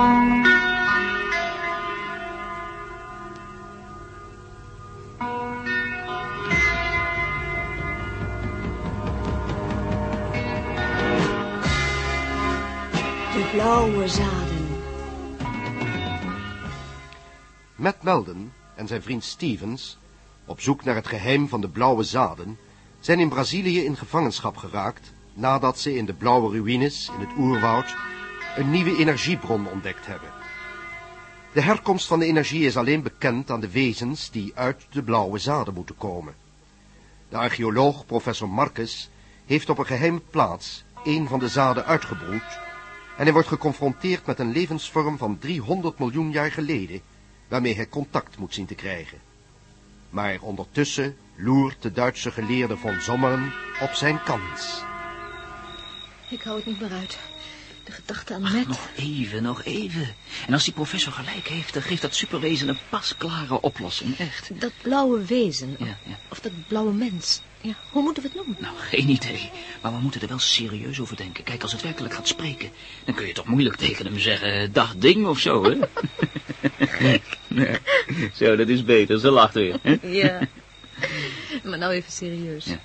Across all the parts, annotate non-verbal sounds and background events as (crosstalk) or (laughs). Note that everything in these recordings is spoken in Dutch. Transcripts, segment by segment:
De blauwe zaden. Matt Melden en zijn vriend Stevens, op zoek naar het geheim van de blauwe zaden, zijn in Brazilië in gevangenschap geraakt nadat ze in de blauwe ruïnes in het oerwoud een nieuwe energiebron ontdekt hebben. De herkomst van de energie is alleen bekend aan de wezens die uit de blauwe zaden moeten komen. De archeoloog professor Marcus heeft op een geheime plaats een van de zaden uitgebroed en hij wordt geconfronteerd met een levensvorm van 300 miljoen jaar geleden, waarmee hij contact moet zien te krijgen. Maar ondertussen loert de Duitse geleerde von Sommeren op zijn kans. Ik hou het niet meer uit. De gedachte aan Ach, Matt. nog even, nog even. En als die professor gelijk heeft, dan geeft dat superwezen een pasklare oplossing, echt. Dat blauwe wezen. Ja, ja. Of dat blauwe mens. Ja, hoe moeten we het noemen? Nou, geen idee. Maar we moeten er wel serieus over denken. Kijk, als het werkelijk gaat spreken, dan kun je toch moeilijk tegen hem zeggen, dag ding of zo, hè? (laughs) Zo, dat is beter. Ze lacht weer. Ja. maar nou even serieus. Ja.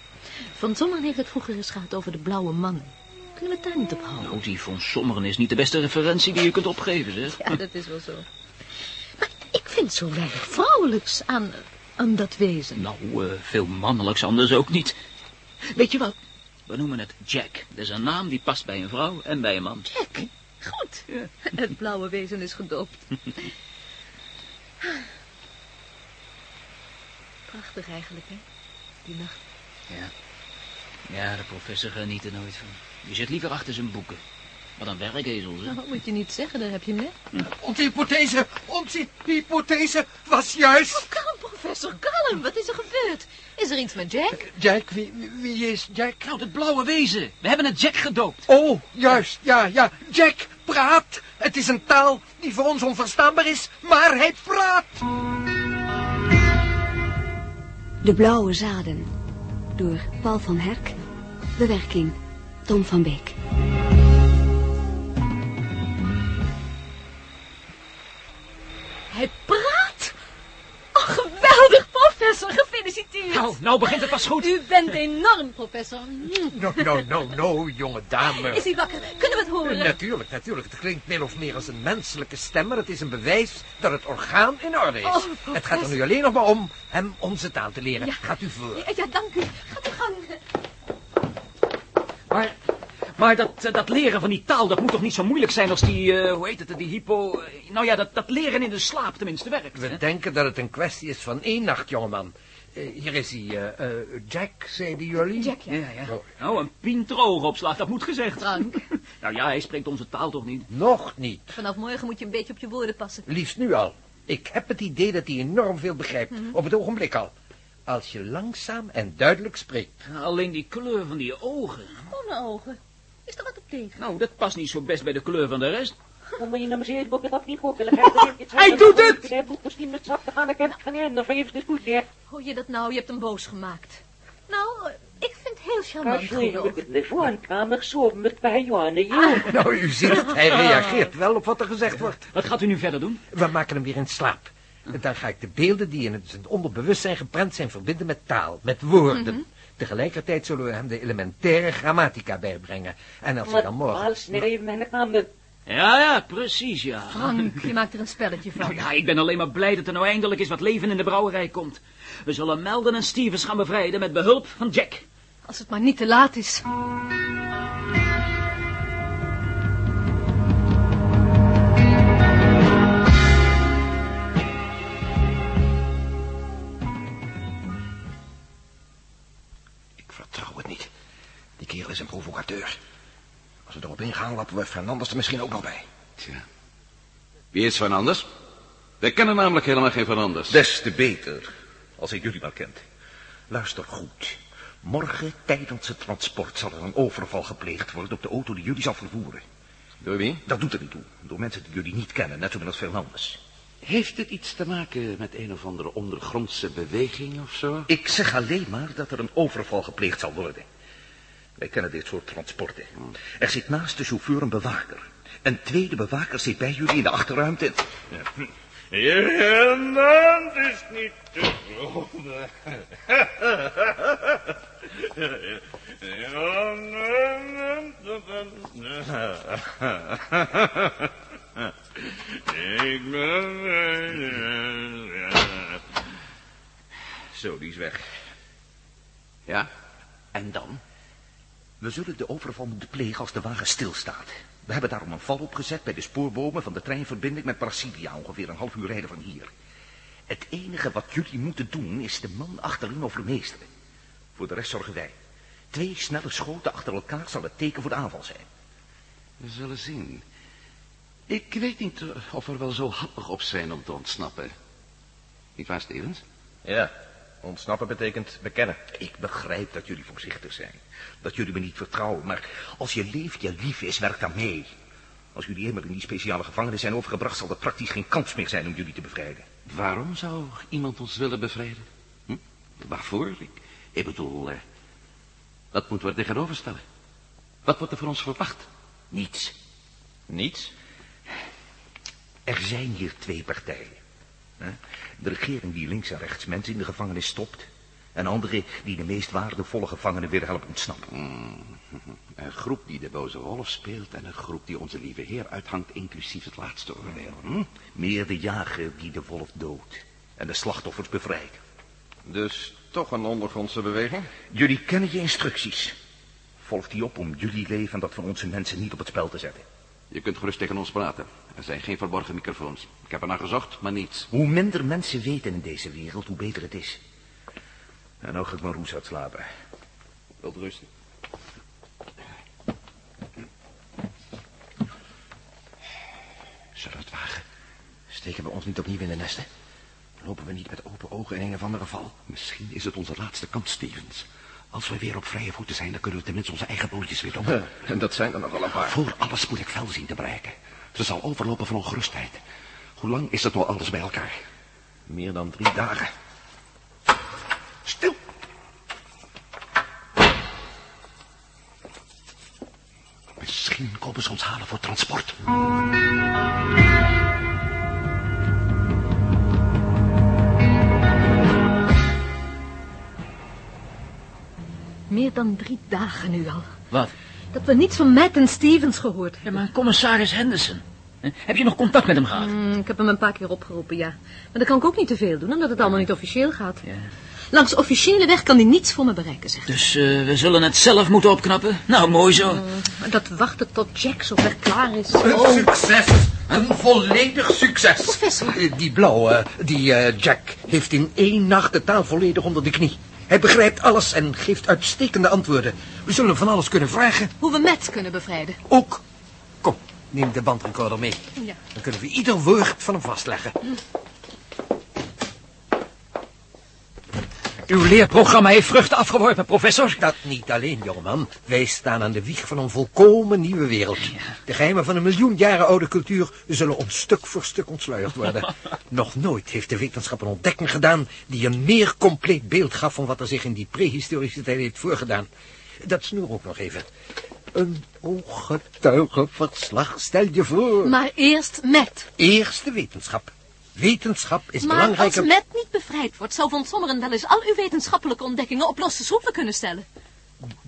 Van Sommeren heeft het vroeger eens gehad over de blauwe mannen. Kunnen we het daar niet op houden? Nou, die van Sommeren is niet de beste referentie die je kunt opgeven, zeg. Ja, dat is wel zo. Maar ik vind zo weinig vrouwelijks aan, aan dat wezen. Nou, eh, veel mannelijks anders ook niet. Weet je wat? We noemen het Jack. Dat is een naam die past bij een vrouw en bij een man. Jack, goed. Het blauwe wezen is gedoopt. (laughs) Prachtig eigenlijk, hè? Die nacht. Ja. Ja, de professor geniet er nooit van. Die zit liever achter zijn boeken. Wat een werkezel, zeg. Nou, moet je niet zeggen, daar heb je hem net. Onze hypothese, onze hypothese was juist. Kalm, professor, kalm. Wat is er gebeurd? Is er iets met Jack? Jack, wie, wie is Jack? Nou, dat blauwe wezen. We hebben het Jack gedoopt. Oh, juist, ja, ja. Jack praat. Het is een taal die voor ons onverstaanbaar is, maar hij praat. De Blauwe Zaden. Door Paul van Herk. Bewerking Tom van Beek. Hij praat? Oh, geweldig, professor. Gefeliciteerd. Nou, nou begint het pas goed. U bent enorm, professor. No, no, no, no, jonge dame. Is hij wakker? Kunnen we het horen? Natuurlijk, natuurlijk. Het klinkt min of meer als een menselijke stem, maar het is een bewijs dat het orgaan in orde is. Oh, het gaat er nu alleen nog maar om hem onze taal te leren. Ja. Gaat u voor. Ja, ja, dank u. Gaat u. Maar, maar dat, eh, dat leren van die taal, dat moet toch niet zo moeilijk zijn als die, eh, hoe heet het, die hypo... eh, nou ja, dat, dat leren in de slaap tenminste werkt. We hè? denken dat het een kwestie is van één nacht, jongeman. Hier is hij, eh, eh, Jack, zeiden jullie? Jack, ja. Ja, ja. Oh. Nou, een dat moet gezegd. Frank. (laughs) nou ja, hij spreekt onze taal toch niet? Nog niet. Vanaf morgen moet je een beetje op je woorden passen. Liefst nu al. Ik heb het idee dat hij enorm veel begrijpt. Mhm. Op het ogenblik al. Als je langzaam en duidelijk spreekt. Alleen die kleur van die ogen. Gewone ogen. Is er wat op tegen? Nou, dat past niet zo best bij de kleur van de rest. Dan moet je naar mijn boek dat niet goed willen (laughs) Hij doet het! Hij moet misschien met zak te gaan. Ik heb geen einde. Van even goed neer. Hoor je dat nou? Je hebt hem boos gemaakt. Nou, eh, ik vind het heel charmant, in de woonkamer zo met bij Johanne. Ja. Nou, u ziet het. Hij (laughs) reageert wel op wat er gezegd wordt. Wat gaat u nu verder doen? We maken hem weer in slaap. En dan ga ik de beelden die in het zijn onderbewustzijn geprent zijn verbinden met taal, met woorden. Tegelijkertijd zullen we hem de elementaire grammatica bijbrengen. En als hij dan Wat morgen... Ja, ja, precies, ja. Frank, je (laughs) maakt er een spelletje van. Nou ja, ik ben alleen maar blij dat er nou eindelijk eens wat leven in de brouwerij komt. We zullen Melden en Stevens gaan bevrijden met behulp van Jack. Als het maar niet te laat is. Is een provocateur. Als we erop ingaan, lappen we Fernandes er misschien ook nog bij. Tja. Wie is Van Anders? Wij kennen namelijk helemaal geen Van Anders. Des te beter, als hij jullie maar kent. Luister goed. Morgen tijdens het transport zal er een overval gepleegd worden op de auto die jullie zal vervoeren. Door wie? Dat doet er niet toe. Door mensen die jullie niet kennen, net zoals Fernandes. Heeft het iets te maken met een of andere ondergrondse beweging of zo? Ik zeg alleen maar dat er een overval gepleegd zal worden. Wij kennen dit soort transporten. Er zit naast de chauffeur een bewaker. Een tweede bewaker zit bij jullie in de achterruimte. Je hand is niet te. Ik ben... Zo, die is weg. Ja? En dan? We zullen de overval moeten plegen als de wagen stilstaat. We hebben daarom een val opgezet bij de spoorbomen van de treinverbinding met Brasilia, ongeveer een half uur rijden van hier. Het enige wat jullie moeten doen is de man achterin overmeesteren. Voor de rest zorgen wij. Twee snelle schoten achter elkaar zal het teken voor de aanval zijn. We zullen zien. Ik weet niet eh, of we wel zo happig op zijn om te ontsnappen. Niet waar, Stevens? Ja, ontsnappen betekent bekennen. Ik begrijp dat jullie voorzichtig zijn. Dat jullie me niet vertrouwen, maar als je leeft, je lief is, werk dan mee. Als jullie eenmaal in die speciale gevangenis zijn overgebracht, zal er praktisch geen kans meer zijn om jullie te bevrijden. Waarom zou iemand ons willen bevrijden? Hm? Waarvoor? Ik, ik bedoel, eh, wat moeten we er tegenover stellen? Wat wordt er voor ons verwacht? Niets. Niets? Er zijn hier twee partijen. De regering die links en rechts mensen in de gevangenis stopt. En andere die de meest waardevolle gevangenen weer helpen ontsnappen. Hmm. Een groep die de boze wolf speelt en een groep die onze lieve heer uithangt, inclusief het laatste oordeel. Hm? Meer de jager die de wolf doodt. En de slachtoffers bevrijdt. Dus toch een ondergrondse beweging? Jullie kennen je instructies. Volg die op om jullie leven en dat van onze mensen niet op het spel te zetten. Je kunt gerust tegen ons praten. Er zijn geen verborgen microfoons. Ik heb ernaar gezocht, maar niets. Hoe minder mensen weten in deze wereld, hoe beter het is. En nou ga ik maar roes uitslapen. Wilt rusten? Zullen we het wagen? Steken we ons niet opnieuw in de nesten? Lopen we niet met open ogen in een of andere val? Misschien is het onze laatste kans, Stevens. Als we weer op vrije voeten zijn, dan kunnen we tenminste onze eigen bootjes weer op. (laughs) En dat zijn er nogal een paar. Voor alles moet ik fel zien te bereiken. Ze zal overlopen van ongerustheid. Hoe lang is het nou alles bij elkaar? Meer dan drie dagen. Stil! Misschien komen ze ons halen voor transport. Meer dan drie dagen nu al. Wat? Dat we niets van Matt en Stevens gehoord Ja, maar commissaris Henderson. hè? Heb je nog contact met hem gehad? Hmm, ik heb hem een paar keer opgeroepen, ja. Maar dan kan ik ook niet te veel doen, omdat het allemaal niet officieel gaat. Ja. Langs officiële weg kan hij niets voor me bereiken, zegt hij. Dus eh, we zullen het zelf moeten opknappen? Nou, mooi zo. Maar Dat wachten tot Jack zover klaar is. Een Oh, succes. Een volledig succes. Professor. Eh, Die blauwe, die eh, Jack, heeft in één nacht de taal volledig onder de knie. Hij begrijpt alles en geeft uitstekende antwoorden. We zullen hem van alles kunnen vragen. hoe we Matt kunnen bevrijden. Ook. Kom, neem de bandrecorder mee. Ja. Dan kunnen we ieder woord van hem vastleggen. Uw leerprogramma heeft vruchten afgeworpen, professor. Dat niet alleen, jongeman. Wij staan aan de wieg van een volkomen nieuwe wereld. De geheimen van een miljoen jaren oude cultuur zullen ons stuk voor stuk ontsluierd worden. (laughs) Nog nooit heeft de wetenschap een ontdekking gedaan die een meer compleet beeld gaf van wat er zich in die prehistorische tijd heeft voorgedaan. Dat snoer ook nog even. Een ooggetuigenverslag, stel je voor. Maar eerst Matt. Eerste wetenschap. Wetenschap is Maar belangrijker... als Matt niet bevrijd wordt, zou Von Sommeren wel eens al uw wetenschappelijke ontdekkingen op losse schroeven kunnen stellen.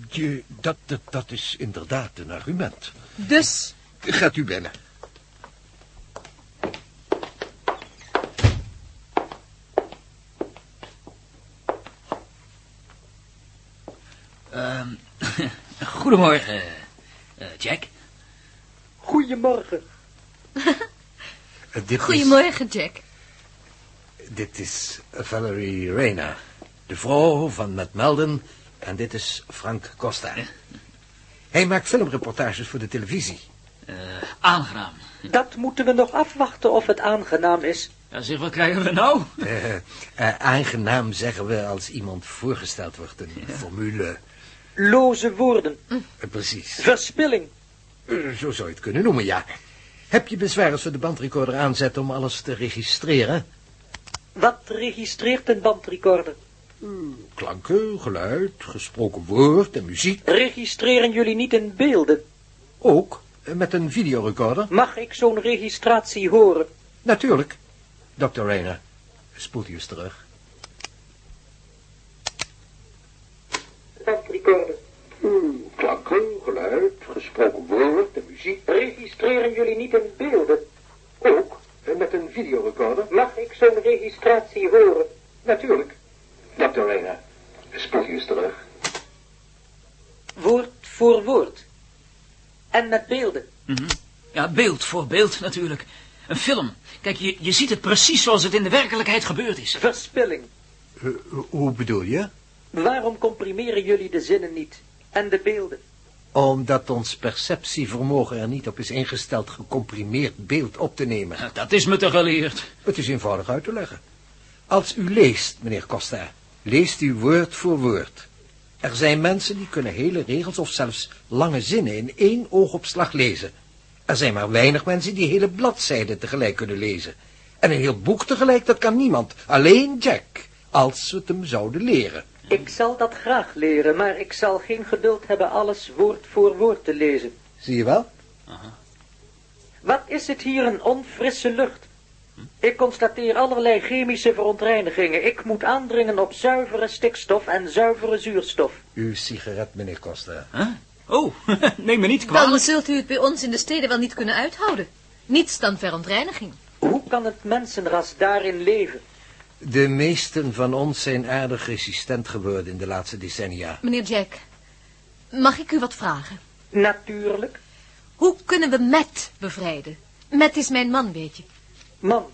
Je, dat, dat, dat is inderdaad een argument. Dus, Gaat u binnen. Ehm, (laughs) goedemorgen, eh, Jack. Goedemorgen. (laughs) Dit is- goedemorgen Jack. Dit is Valerie Reyna, de vrouw van Matt Melden. En dit is Frank Costa. Hij maakt filmreportages voor de televisie. Eh, aangenaam. Dat moeten we nog afwachten of het aangenaam is. Ja, zeg, wat krijgen we nou? Eh, eh, aangenaam zeggen we als iemand voorgesteld wordt. Een formule. Loze woorden. Eh, precies. Verspilling. Eh, zo zou je het kunnen noemen, ja. Heb je bezwaar als we de bandrecorder aanzetten om alles te registreren? Wat registreert een bandrecorder? Klanken, geluid, gesproken woord en muziek. Registreren jullie niet in beelden? Ook. Met een videorecorder? Mag ik zo'n registratie horen? Natuurlijk. Dr. Rayner, spoelt u eens terug. Bandrecorder. Hmm, klanken, geluid, gesproken woord, muziek. Registreren jullie niet in beelden? Ook, eh, met een videorecorder. Mag ik zo'n registratie horen? Natuurlijk. Dr. Rayner, spoelt u eens terug. Woord voor woord. En met beelden. Mhm. Ja, beeld voor beeld natuurlijk. Een film. Kijk, je, je ziet het precies zoals het in de werkelijkheid gebeurd is. Verspilling. Uh, hoe bedoel je? Waarom comprimeren jullie de zinnen niet? En de beelden? Omdat ons perceptievermogen er niet op is ingesteld gecomprimeerd beeld op te nemen. Dat is me te geleerd. Het is eenvoudig uit te leggen. Als u leest, meneer Costa, leest u woord voor woord. Er zijn mensen die kunnen hele regels of zelfs lange zinnen in één oogopslag lezen. Er zijn maar weinig mensen die hele bladzijden tegelijk kunnen lezen. En een heel boek tegelijk, dat kan niemand. Alleen Jack, als we het hem zouden leren. Ik zal dat graag leren, maar ik zal geen geduld hebben alles woord voor woord te lezen. Zie je wel? Wat is het hier een onfrisse lucht? Ik constateer allerlei chemische verontreinigingen. Ik moet aandringen op zuivere stikstof en zuivere zuurstof. Uw sigaret, meneer Costa. Huh? Oh, (laughs) neem me niet kwalijk. Dan zult u het bij ons in de steden wel niet kunnen uithouden. Niets dan verontreiniging. Hoe kan het mensenras daarin leven? De meesten van ons zijn aardig resistent geworden in de laatste decennia. Meneer Jack, mag ik u wat vragen? Natuurlijk. Hoe kunnen we Matt bevrijden? Matt is mijn man, weet je. Man.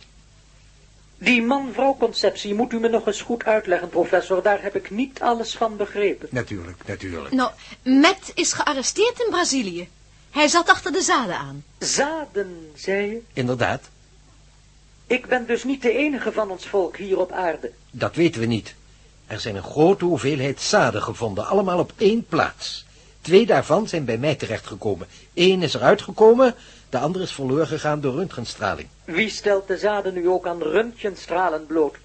Die man-vrouw conceptie moet u me nog eens goed uitleggen, professor. Daar heb ik niet alles van begrepen. Natuurlijk, natuurlijk. Nou, Matt is gearresteerd in Brazilië. Hij zat achter de zaden aan. Zaden, zei je? Inderdaad. Ik ben dus niet de enige van ons volk hier op aarde. Dat weten we niet. Er zijn een grote hoeveelheid zaden gevonden, allemaal op één plaats. Twee daarvan zijn bij mij terechtgekomen. Eén is eruit gekomen, de andere is verloren gegaan door röntgenstraling. Wie stelt de zaden nu ook aan röntgenstralen bloot?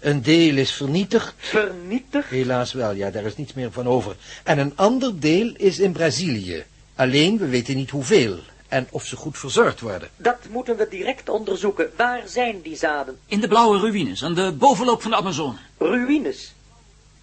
Een deel is vernietigd. Vernietigd? Helaas wel, ja, daar is niets meer van over. En een ander deel is in Brazilië. Alleen, we weten niet hoeveel en of ze goed verzorgd worden. Dat moeten we direct onderzoeken. Waar zijn die zaden? In de blauwe ruïnes, aan de bovenloop van de Amazone. Ruïnes?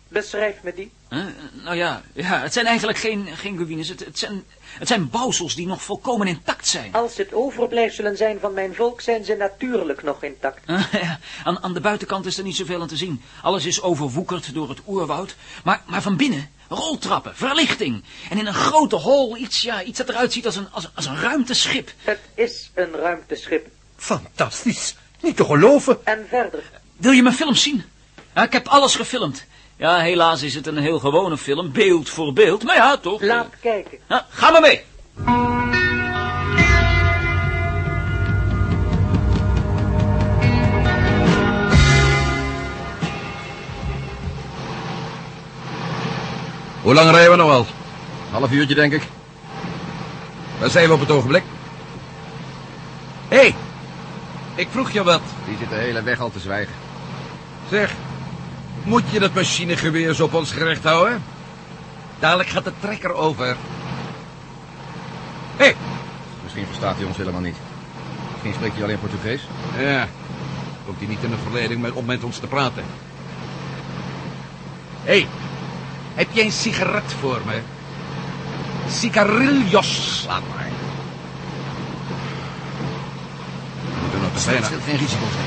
Beschrijf me die. Huh? Nou ja, ja, het zijn eigenlijk geen, geen ruïnes. Het, het, zijn, het zijn bouwsels die nog volkomen intact zijn. Als het overblijfselen zijn van mijn volk, zijn ze natuurlijk nog intact. ja, aan, aan de buitenkant is er niet zoveel aan te zien. Alles is overwoekerd door het oerwoud. Maar, maar van binnen, roltrappen, verlichting. En in een grote hol iets, ja, iets dat eruit ziet als een, als, als een ruimteschip. Het is een ruimteschip. Fantastisch. Niet te geloven. En verder. Wil je mijn film zien? Ja, ik heb alles gefilmd. Ja, helaas is het een heel gewone film, beeld voor beeld. Maar ja, toch. Laat kijken. Ja, ga maar mee. Hoe lang rijden we nog al? Half uurtje, denk ik. Waar zijn we op het ogenblik? Hé, hey, ik vroeg je wat. Die zit de hele weg al te zwijgen. Zeg, moet je dat machinegeweer zo op ons gerecht houden? Dadelijk gaat de trekker over. Hé, hey. Misschien verstaat hij ons helemaal niet. Misschien spreekt hij alleen Portugees. Ja, komt hij niet in de verleiding om met ons te praten. Hé, hey, heb jij een sigaret voor me? Sigarillos, laat maar. We moeten nog te bijna... geen risico zijn.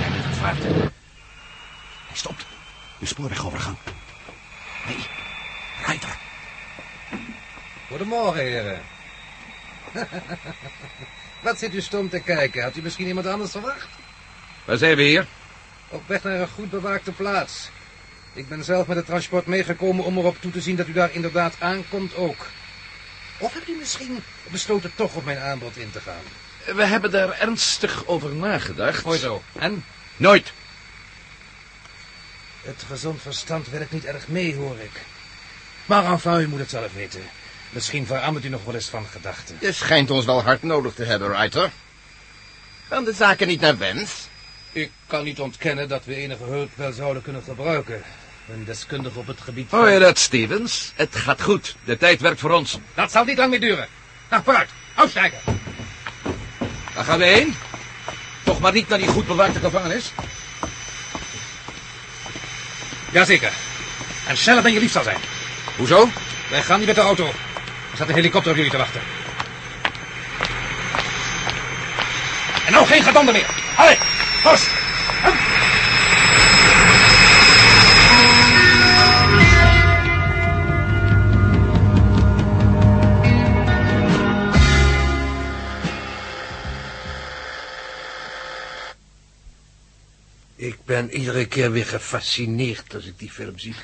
Hij moet het vaart. Hij stopt. De spoorweg overgang. Nee, Reiter. Goedemorgen, heren. (laughs) Wat zit u stom te kijken? Had u misschien iemand anders verwacht? Waar zijn we hier? Op weg naar een goed bewaakte plaats. Ik ben zelf met het transport meegekomen om erop toe te zien dat u daar inderdaad aankomt ook. Of hebt u misschien besloten toch op mijn aanbod in te gaan? We hebben daar ernstig over nagedacht. Mooi zo. En? Nooit. Het gezond verstand werkt niet erg mee, hoor ik. Maar enfin, u moet het zelf weten. Misschien verandert u nog wel eens van gedachten. Je schijnt ons wel hard nodig te hebben, Reiter. Gaan de zaken niet naar wens? Ik kan niet ontkennen dat we enige hulp wel zouden kunnen gebruiken. Een deskundige op het gebied Hoor je dat, Stevens? Het gaat goed. De tijd werkt voor ons. Dat zal niet lang meer duren. Nou, vooruit. Uitstijgen. Waar gaan we heen? Toch maar niet naar die goed bewaakte gevangenis? Jazeker. En sneller dan je lief zal zijn. Hoezo? Wij gaan niet met de auto. Er staat een helikopter op jullie te wachten. En nou geen gedonder meer. Allee, los. Ben iedere keer weer gefascineerd als ik die film zie.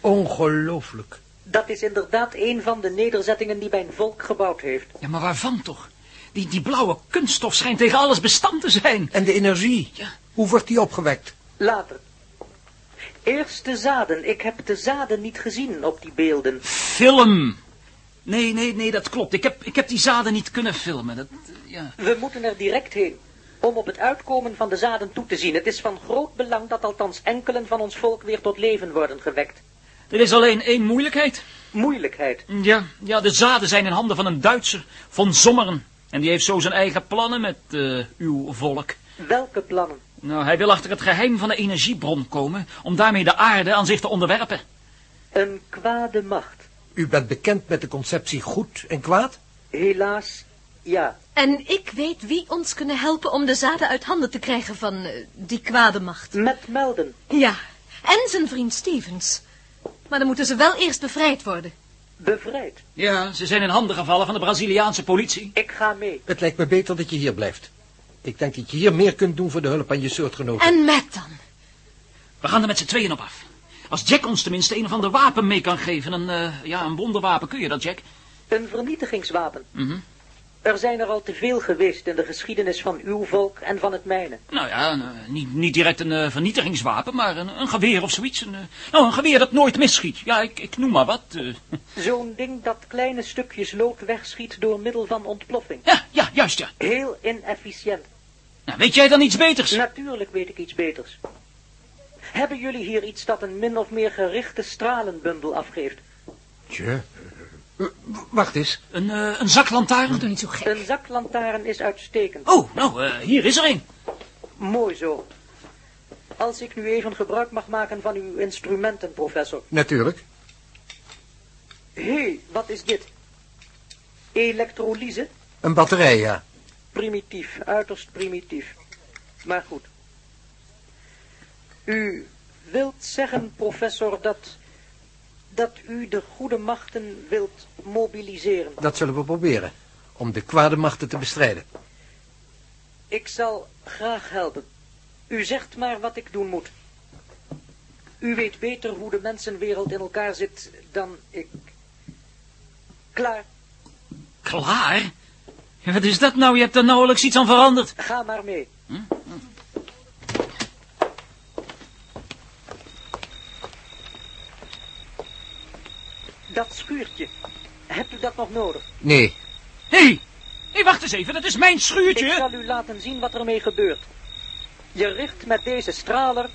Ongelooflijk. Dat is inderdaad een van de nederzettingen die mijn volk gebouwd heeft. Ja, maar waarvan toch? Die, die blauwe kunststof schijnt tegen alles bestand te zijn. En de energie? Ja. Hoe wordt die opgewekt? Later. Eerst de zaden. Ik heb de zaden niet gezien op die beelden. Film. Nee, nee, nee, dat klopt. Ik heb, ik heb die zaden niet kunnen filmen. Dat, ja. We moeten er direct heen. Om op het uitkomen van de zaden toe te zien. Het is van groot belang dat althans enkelen van ons volk weer tot leven worden gewekt. Er is alleen één moeilijkheid. Moeilijkheid. Ja, ja, de zaden zijn in handen van een Duitser, von Sommeren. En die heeft zo zijn eigen plannen met eh, uw volk. Welke plannen? Nou, hij wil achter het geheim van de energiebron komen... om daarmee de aarde aan zich te onderwerpen. Een kwade macht. U bent bekend met de conceptie goed en kwaad? Helaas, ja. En ik weet wie ons kunnen helpen om de zaden uit handen te krijgen van eh, die kwade macht. Met Melden. Ja, en zijn vriend Stevens. Maar dan moeten ze wel eerst bevrijd worden. Bevrijd. Ja, ze zijn in handen gevallen van de Braziliaanse politie. Ik ga mee. Het lijkt me beter dat je hier blijft. Ik denk dat je hier meer kunt doen voor de hulp aan je soortgenoten. En Matt dan? We gaan er met z'n tweeën op af. Als Jack ons tenminste een of ander wapen mee kan geven. Een, eh, ja, een wonderwapen. Kun je dat, Jack? Een vernietigingswapen. Mhm. Er zijn er al te veel geweest in de geschiedenis van uw volk en van het mijne. Nou ja, een, eh, niet, niet direct een eh, vernietigingswapen, maar een, een geweer of zoiets. Een, eh, nou, een geweer dat nooit misschiet. Ja, ik, ik noem maar wat. (laughs) Zo'n ding dat kleine stukjes lood wegschiet door middel van ontploffing. Ja, ja, juist ja. Heel inefficiënt. Nou, weet jij dan iets beters? Natuurlijk weet ik iets beters. Hebben jullie hier iets dat een min of meer gerichte stralenbundel afgeeft? Tje. Wacht eens. Een, eh, een zaklantaarn? Doe niet zo gek. Een zaklantaarn is uitstekend. Oh, nou, eh, hier is er een. Mooi zo. Als ik nu even gebruik mag maken van uw instrumenten, professor. Natuurlijk. Hé, hey, wat is dit? Elektrolyse? Een batterij, ja. Primitief, uiterst primitief. Maar goed. U wilt zeggen, professor, dat, dat u de goede machten wilt mobiliseren. Dat zullen we proberen. Om de kwade machten te bestrijden. Ik zal graag helpen. U zegt maar wat ik doen moet. U weet beter hoe de mensenwereld in elkaar zit dan ik. Klaar, Klaar? Wat is dat nou? Je hebt er nauwelijks iets aan veranderd. ga maar mee. Dat schuurtje. Hebt u dat nog nodig? Nee. Hé, hey, hey, wacht eens even. Dat is mijn Ik schuurtje. zal u laten zien wat ermee gebeurt. Je richt met deze straler